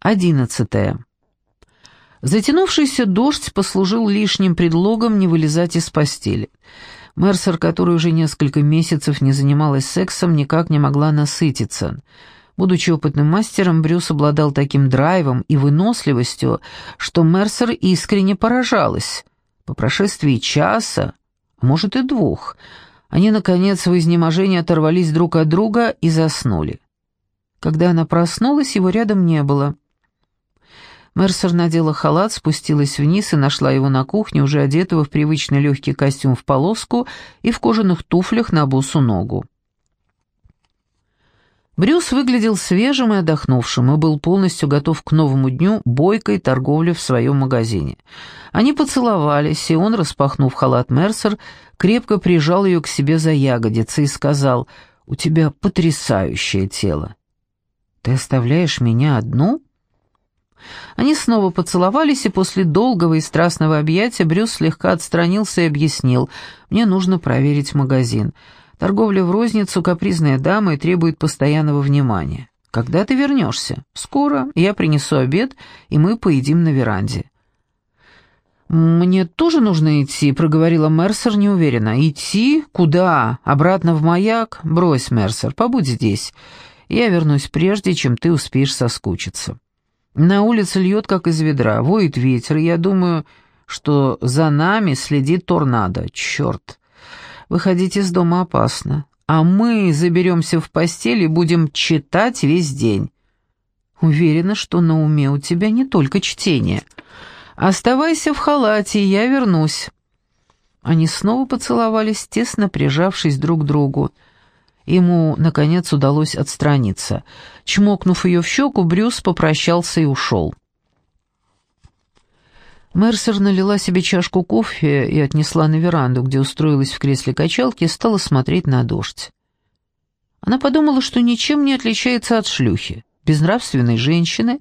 Одиннадцатое. Затянувшийся дождь послужил лишним предлогом не вылезать из постели. Мерсер, которая уже несколько месяцев не занималась сексом, никак не могла насытиться. Будучи опытным мастером, Брюс обладал таким драйвом и выносливостью, что Мерсер искренне поражалась. По прошествии часа, а может и двух, они, наконец, в изнеможении оторвались друг от друга и заснули. Когда она проснулась, его рядом не было — Мерсер надела халат, спустилась вниз и нашла его на кухне, уже одетого в привычный легкий костюм в полоску и в кожаных туфлях на босу ногу. Брюс выглядел свежим и отдохнувшим и был полностью готов к новому дню бойкой торговли в своем магазине. Они поцеловались, и он, распахнув халат Мерсер, крепко прижал ее к себе за ягодицы и сказал, «У тебя потрясающее тело». «Ты оставляешь меня одну?» Они снова поцеловались, и после долгого и страстного объятия Брюс слегка отстранился и объяснил, «Мне нужно проверить магазин. Торговля в розницу, капризная дама и требует постоянного внимания. Когда ты вернешься? Скоро. Я принесу обед, и мы поедим на веранде». «Мне тоже нужно идти», — проговорила Мерсер неуверенно. «Идти? Куда? Обратно в маяк? Брось, Мерсер, побудь здесь. Я вернусь прежде, чем ты успеешь соскучиться». На улице льет, как из ведра, воет ветер, и я думаю, что за нами следит торнадо. Черт! Выходить из дома опасно. А мы заберемся в постель и будем читать весь день. Уверена, что на уме у тебя не только чтение. Оставайся в халате, я вернусь. Они снова поцеловались, тесно прижавшись друг к другу. Ему, наконец, удалось отстраниться. Чмокнув ее в щеку, Брюс попрощался и ушел. Мерсер налила себе чашку кофе и отнесла на веранду, где устроилась в кресле качалки и стала смотреть на дождь. Она подумала, что ничем не отличается от шлюхи, безнравственной женщины,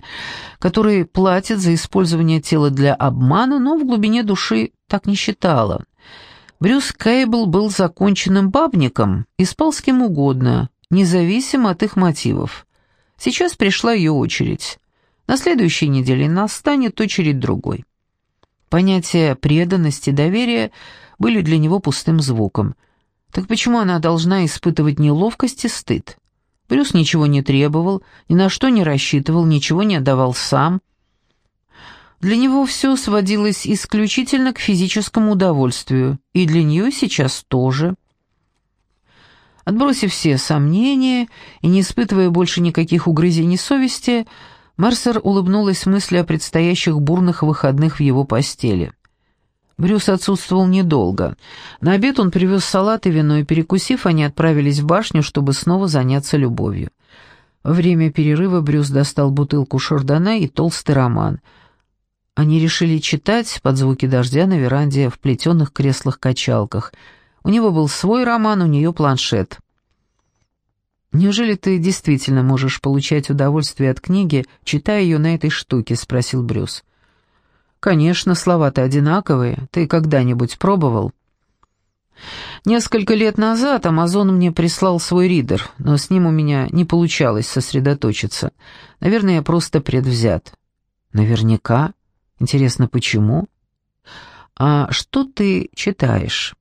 которой платят за использование тела для обмана, но в глубине души так не считала. Брюс Кейбл был законченным бабником и спал с кем угодно, независимо от их мотивов. Сейчас пришла ее очередь. На следующей неделе настанет очередь другой. Понятия преданности доверия были для него пустым звуком. Так почему она должна испытывать неловкость и стыд? Брюс ничего не требовал, ни на что не рассчитывал, ничего не отдавал сам – для него все сводилось исключительно к физическому удовольствию, и для нее сейчас тоже. Отбросив все сомнения и не испытывая больше никаких угрызений совести, Мерсер улыбнулась мысли о предстоящих бурных выходных в его постели. Брюс отсутствовал недолго. На обед он привез салат и вино, и, перекусив, они отправились в башню, чтобы снова заняться любовью. Во время перерыва Брюс достал бутылку шардона и толстый роман — они решили читать под звуки дождя на веранде в плетеных креслах-качалках. У него был свой роман, у нее планшет. «Неужели ты действительно можешь получать удовольствие от книги, читая ее на этой штуке?» — спросил Брюс. «Конечно, слова-то одинаковые. Ты когда-нибудь пробовал?» Несколько лет назад Амазон мне прислал свой ридер, но с ним у меня не получалось сосредоточиться. Наверное, я просто предвзят. Наверняка. Интересно, почему? А что ты читаешь?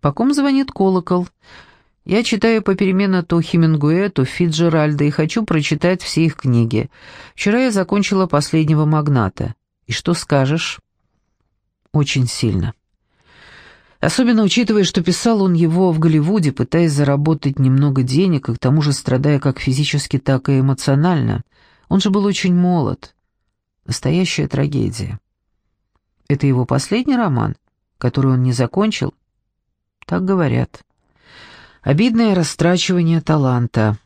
По ком звонит колокол? Я читаю попеременно то Хемингуэ, то Фитджеральда и хочу прочитать все их книги. Вчера я закончила «Последнего магната». И что скажешь? Очень сильно. Особенно учитывая, что писал он его в Голливуде, пытаясь заработать немного денег и к тому же страдая как физически, так и эмоционально. Он же был очень молод. Настоящая трагедия. Это его последний роман, который он не закончил? Так говорят. Обидное растрачивание таланта.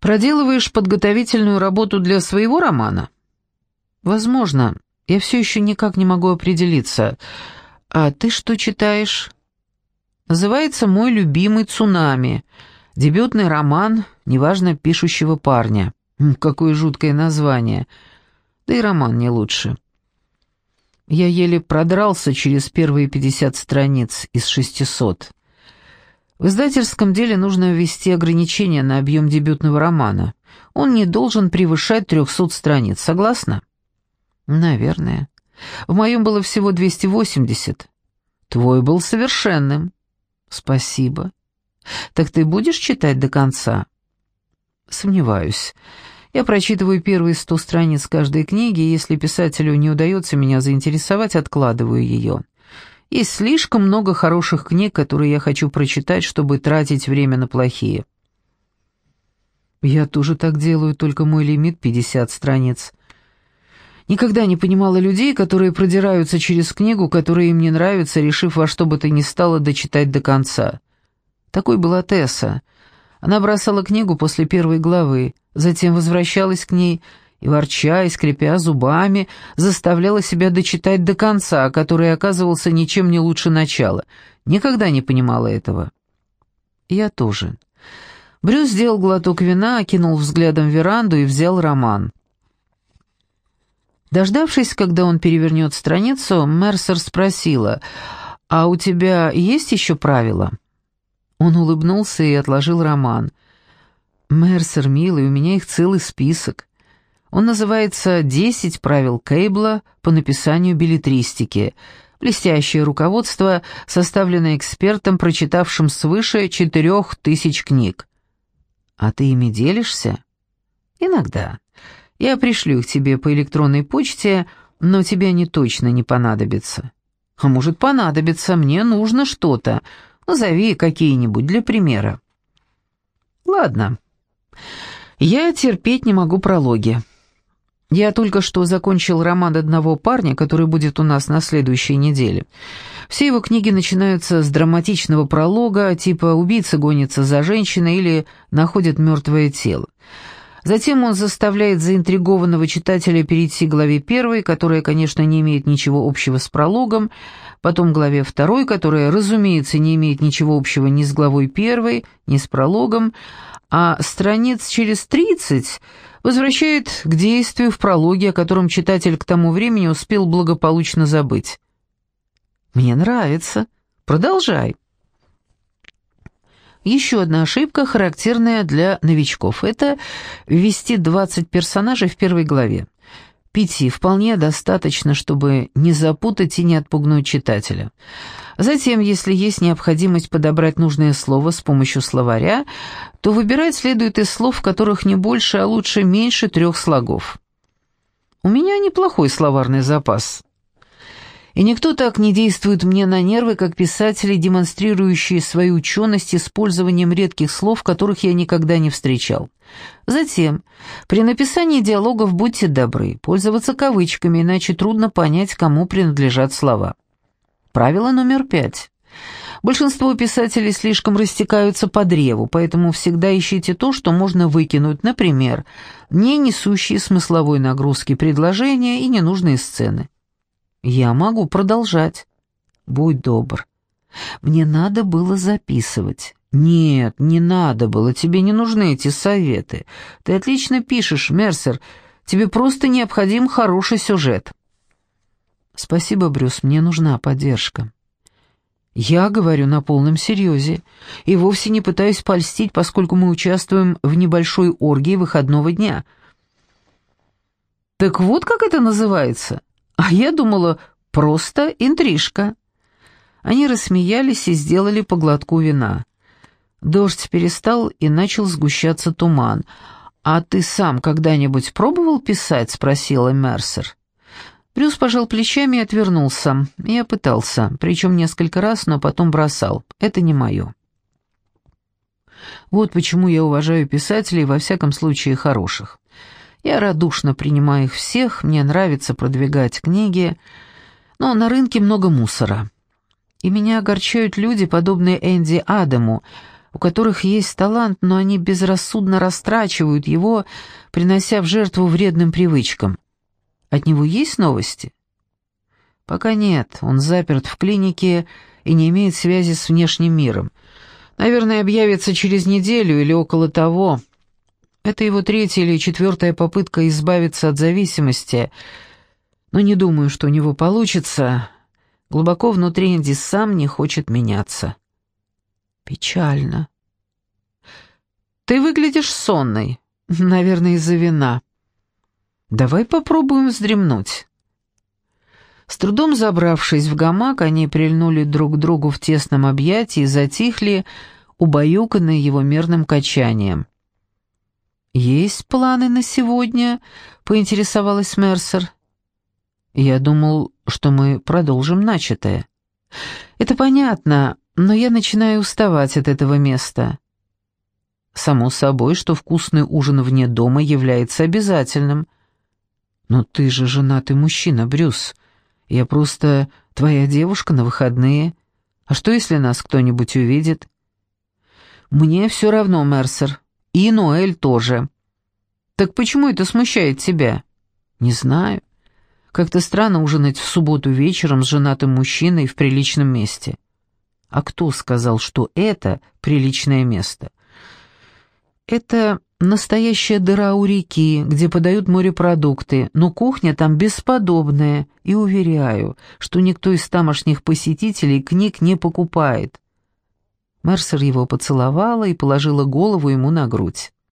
Проделываешь подготовительную работу для своего романа? Возможно. Я все еще никак не могу определиться. А ты что читаешь? Называется «Мой любимый цунами». Дебютный роман, неважно, пишущего парня. Какое жуткое название. Да и роман не лучше. Я еле продрался через первые пятьдесят страниц из шестисот. В издательском деле нужно ввести ограничения на объем дебютного романа. Он не должен превышать 300 страниц, согласна? Наверное. В моем было всего 280. Твой был совершенным. Спасибо. Так ты будешь читать до конца? Сомневаюсь. Я прочитываю первые сто страниц каждой книги, и если писателю не удается меня заинтересовать, откладываю ее. Есть слишком много хороших книг, которые я хочу прочитать, чтобы тратить время на плохие. Я тоже так делаю, только мой лимит 50 страниц. Никогда не понимала людей, которые продираются через книгу, которая им не нравится, решив во что бы то ни стало дочитать до конца. Такой была Тесса. Она бросала книгу после первой главы, затем возвращалась к ней и, ворча и скрипя зубами, заставляла себя дочитать до конца, который оказывался ничем не лучше начала. Никогда не понимала этого. Я тоже. Брюс сделал глоток вина, окинул взглядом веранду и взял роман. Дождавшись, когда он перевернет страницу, Мерсер спросила, «А у тебя есть еще правила?» Он улыбнулся и отложил роман. «Мерсер, милый, у меня их целый список. Он называется «Десять правил Кейбла по написанию билетристики», блестящее руководство, составленное экспертом, прочитавшим свыше четырех тысяч книг. А ты ими делишься? Иногда. Я пришлю их тебе по электронной почте, но тебе они точно не понадобятся. А может, понадобится, мне нужно что-то. Назови какие-нибудь для примера. Ладно. Я терпеть не могу прологи. Я только что закончил роман одного парня, который будет у нас на следующей неделе. Все его книги начинаются с драматичного пролога, типа «Убийца гонится за женщиной» или «Находит мертвое тело». Затем он заставляет заинтригованного читателя перейти к главе первой, которая, конечно, не имеет ничего общего с прологом, потом главе второй, которая, разумеется, не имеет ничего общего ни с главой первой, ни с прологом, а страниц через тридцать возвращает к действию в прологе, о котором читатель к тому времени успел благополучно забыть. «Мне нравится. Продолжай». Еще одна ошибка, характерная для новичков, это ввести 20 персонажей в первой главе. Пяти вполне достаточно, чтобы не запутать и не отпугнуть читателя. Затем, если есть необходимость подобрать нужное слово с помощью словаря, то выбирать следует из слов, в которых не больше, а лучше меньше трех слогов. У меня неплохой словарный запас. И никто так не действует мне на нервы, как писатели, демонстрирующие свою ученость использованием редких слов, которых я никогда не встречал. Затем, при написании диалогов будьте добры, пользоваться кавычками, иначе трудно понять, кому принадлежат слова. Правило номер пять. Большинство писателей слишком растекаются по древу, поэтому всегда ищите то, что можно выкинуть, например, не несущие смысловой нагрузки предложения и ненужные сцены. Я могу продолжать. Будь добр. Мне надо было записывать. Нет, не надо было, тебе не нужны эти советы. Ты отлично пишешь, Мерсер. Тебе просто необходим хороший сюжет. Спасибо, Брюс, мне нужна поддержка. Я говорю на полном серьезе и вовсе не пытаюсь польстить, поскольку мы участвуем в небольшой оргии выходного дня. Так вот как это называется. А я думала, просто интрижка. Они рассмеялись и сделали по глотку вина. Дождь перестал, и начал сгущаться туман. «А ты сам когда-нибудь пробовал писать?» — спросила Мерсер. Брюс пожал плечами и отвернулся. Я пытался, причем несколько раз, но потом бросал. Это не мое. Вот почему я уважаю писателей, во всяком случае, хороших. Я радушно принимаю их всех, мне нравится продвигать книги, но на рынке много мусора. И меня огорчают люди, подобные Энди Адаму, у которых есть талант, но они безрассудно растрачивают его, принося в жертву вредным привычкам. От него есть новости? Пока нет, он заперт в клинике и не имеет связи с внешним миром. Наверное, объявится через неделю или около того. Это его третья или четвертая попытка избавиться от зависимости, но не думаю, что у него получится. Глубоко внутри Энди сам не хочет меняться. Печально. Ты выглядишь сонной. Наверное, из-за вина. Давай попробуем вздремнуть. С трудом забравшись в гамак, они прильнули друг к другу в тесном объятии и затихли, убаюканные его мерным качанием. «Есть планы на сегодня?» — поинтересовалась Мерсер. «Я думал, что мы продолжим начатое». «Это понятно, но я начинаю уставать от этого места». «Само собой, что вкусный ужин вне дома является обязательным». «Но ты же женатый мужчина, Брюс. Я просто твоя девушка на выходные. А что, если нас кто-нибудь увидит?» «Мне все равно, Мерсер. И Ноэль тоже». «Так почему это смущает тебя?» «Не знаю. Как-то странно ужинать в субботу вечером с женатым мужчиной в приличном месте». «А кто сказал, что это приличное место?» «Это настоящая дыра у реки, где подают морепродукты, но кухня там бесподобная, и уверяю, что никто из тамошних посетителей книг не покупает». Мерсер его поцеловала и положила голову ему на грудь.